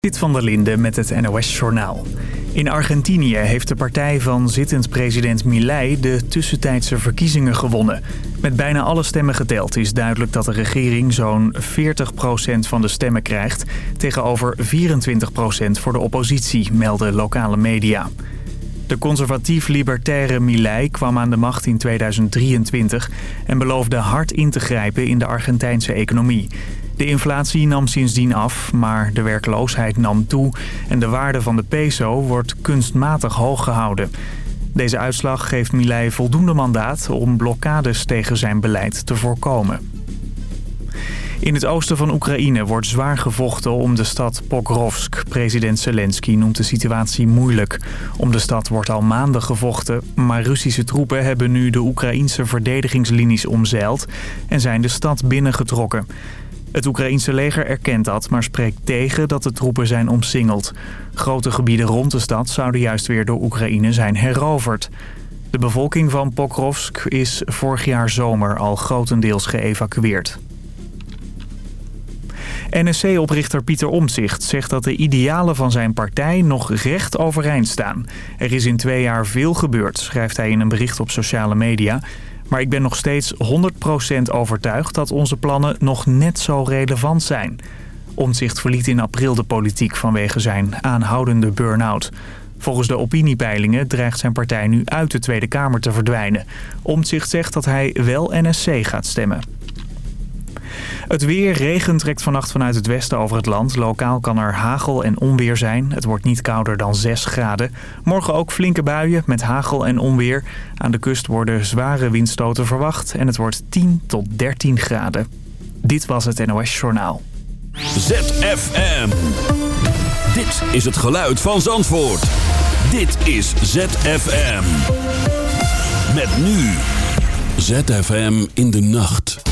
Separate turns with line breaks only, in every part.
Dit van der Linde met het NOS-journaal. In Argentinië heeft de partij van zittend president Milei de tussentijdse verkiezingen gewonnen. Met bijna alle stemmen geteld is duidelijk dat de regering zo'n 40% van de stemmen krijgt... tegenover 24% voor de oppositie, melden lokale media. De conservatief-libertaire Milei kwam aan de macht in 2023 en beloofde hard in te grijpen in de Argentijnse economie... De inflatie nam sindsdien af, maar de werkloosheid nam toe en de waarde van de peso wordt kunstmatig hoog gehouden. Deze uitslag geeft Milei voldoende mandaat om blokkades tegen zijn beleid te voorkomen. In het oosten van Oekraïne wordt zwaar gevochten om de stad Pokrovsk. President Zelensky noemt de situatie moeilijk. Om de stad wordt al maanden gevochten, maar Russische troepen hebben nu de Oekraïnse verdedigingslinies omzeild en zijn de stad binnengetrokken. Het Oekraïense leger erkent dat, maar spreekt tegen dat de troepen zijn omsingeld. Grote gebieden rond de stad zouden juist weer door Oekraïne zijn heroverd. De bevolking van Pokrovsk is vorig jaar zomer al grotendeels geëvacueerd. NSC-oprichter Pieter Omtzigt zegt dat de idealen van zijn partij nog recht overeind staan. Er is in twee jaar veel gebeurd, schrijft hij in een bericht op sociale media. Maar ik ben nog steeds 100% overtuigd dat onze plannen nog net zo relevant zijn. Omtzigt verliet in april de politiek vanwege zijn aanhoudende burn-out. Volgens de opiniepeilingen dreigt zijn partij nu uit de Tweede Kamer te verdwijnen. Omtzigt zegt dat hij wel NSC gaat stemmen. Het weer, regen trekt vannacht vanuit het westen over het land. Lokaal kan er hagel en onweer zijn. Het wordt niet kouder dan 6 graden. Morgen ook flinke buien met hagel en onweer. Aan de kust worden zware windstoten verwacht. En het wordt 10 tot 13 graden. Dit was het NOS Journaal.
ZFM. Dit is het geluid van Zandvoort. Dit is ZFM. Met nu. ZFM in de nacht.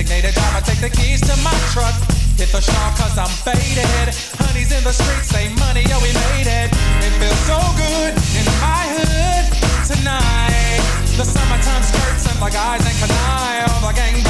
designated driver, take the keys to my truck. Hit the shop cause I'm faded. Honey's in the streets, say money, oh we made it. It feels so good in my hood tonight. The summertime skirts and my guys ain't canine. The gang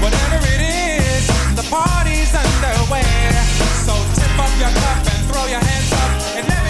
Whatever it is, the party's underway. So tip up your cup and throw your hands up and let me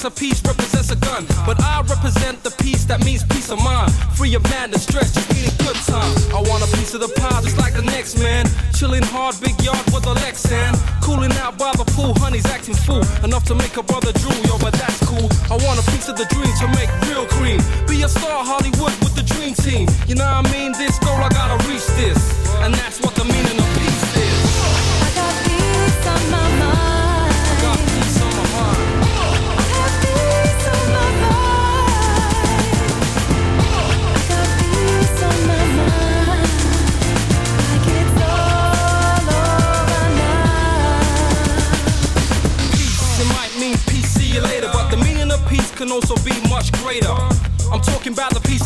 In
the
9-6 a piece represents a gun. But I represent the peace that means peace of mind. Free of madness, stress, just need a good time. I want a piece of the pie just like the next man. Chilling hard, big yard with a Lexan. Cooling out by the pool, honey's acting fool. Enough to make a brother drool, yo, but that's cool. I want a piece of the dream to make real cream. Be a star, Hollywood with the dream team. You know what I mean?